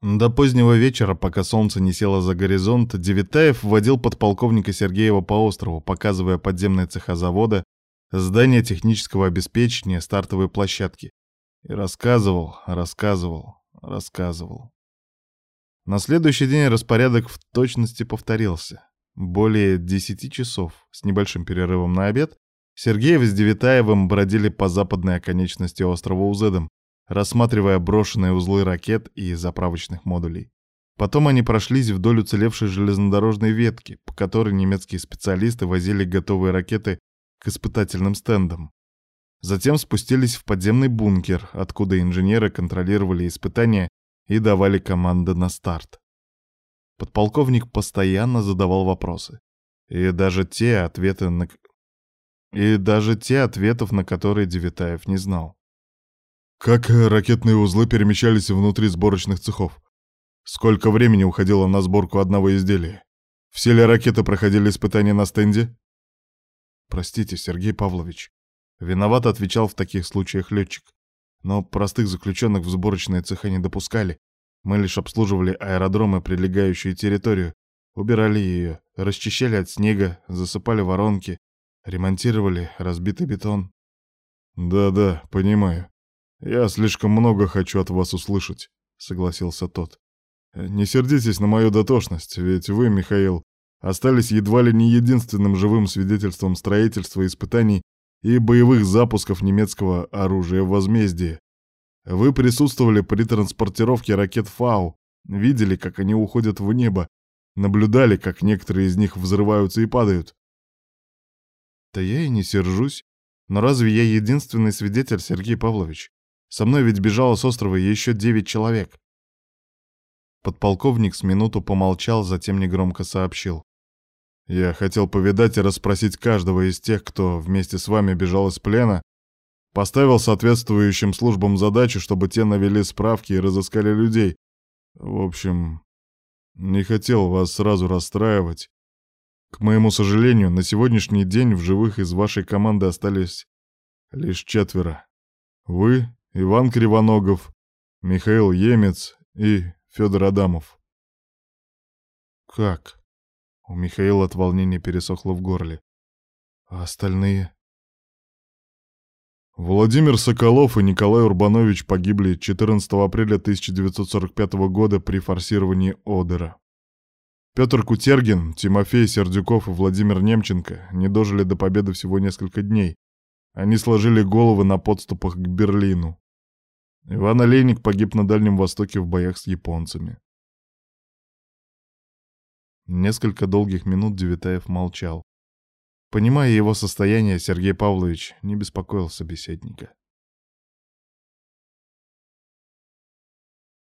До позднего вечера, пока солнце не село за горизонт, Девитаев водил подполковника Сергеева по острову, показывая подземные цеха завода, здание технического обеспечения, стартовые площадки. И рассказывал, рассказывал, рассказывал. На следующий день распорядок в точности повторился. Более десяти часов, с небольшим перерывом на обед, Сергеев с Девитаевым бродили по западной оконечности острова Узедом, рассматривая брошенные узлы ракет и заправочных модулей. Потом они прошлись вдоль уцелевшей железнодорожной ветки, по которой немецкие специалисты возили готовые ракеты к испытательным стендам. Затем спустились в подземный бункер, откуда инженеры контролировали испытания и давали команды на старт. Подполковник постоянно задавал вопросы. И даже те ответы на... И даже те ответов, на которые Девитаев не знал. Как ракетные узлы перемещались внутри сборочных цехов? Сколько времени уходило на сборку одного изделия? Все ли ракеты проходили испытания на стенде? Простите, Сергей Павлович. Виноват отвечал в таких случаях летчик. Но простых заключенных в сборочные цеха не допускали. Мы лишь обслуживали аэродром и прилегающую территорию, убирали ее, расчищали от снега, засыпали воронки, ремонтировали разбитый бетон. Да-да, понимаю. «Я слишком много хочу от вас услышать», — согласился тот. «Не сердитесь на мою дотошность, ведь вы, Михаил, остались едва ли не единственным живым свидетельством строительства испытаний и боевых запусков немецкого оружия в возмездии. Вы присутствовали при транспортировке ракет «Фау», видели, как они уходят в небо, наблюдали, как некоторые из них взрываются и падают. Да я и не сержусь. Но разве я единственный свидетель, Сергей Павлович? Со мной ведь бежало с острова еще девять человек. Подполковник с минуту помолчал, затем негромко сообщил. Я хотел повидать и расспросить каждого из тех, кто вместе с вами бежал из плена, поставил соответствующим службам задачу, чтобы те навели справки и разыскали людей. В общем, не хотел вас сразу расстраивать. К моему сожалению, на сегодняшний день в живых из вашей команды остались лишь четверо. Вы, Иван Кривоногов, Михаил Емец и Федор Адамов. Как? У Михаила от волнения пересохло в горле. А остальные? Владимир Соколов и Николай Урбанович погибли 14 апреля 1945 года при форсировании Одера. Петр Кутергин, Тимофей Сердюков и Владимир Немченко не дожили до победы всего несколько дней, они сложили головы на подступах к Берлину. Иван Олейник погиб на Дальнем Востоке в боях с японцами. Несколько долгих минут Девитаев молчал. Понимая его состояние, Сергей Павлович не беспокоил собеседника.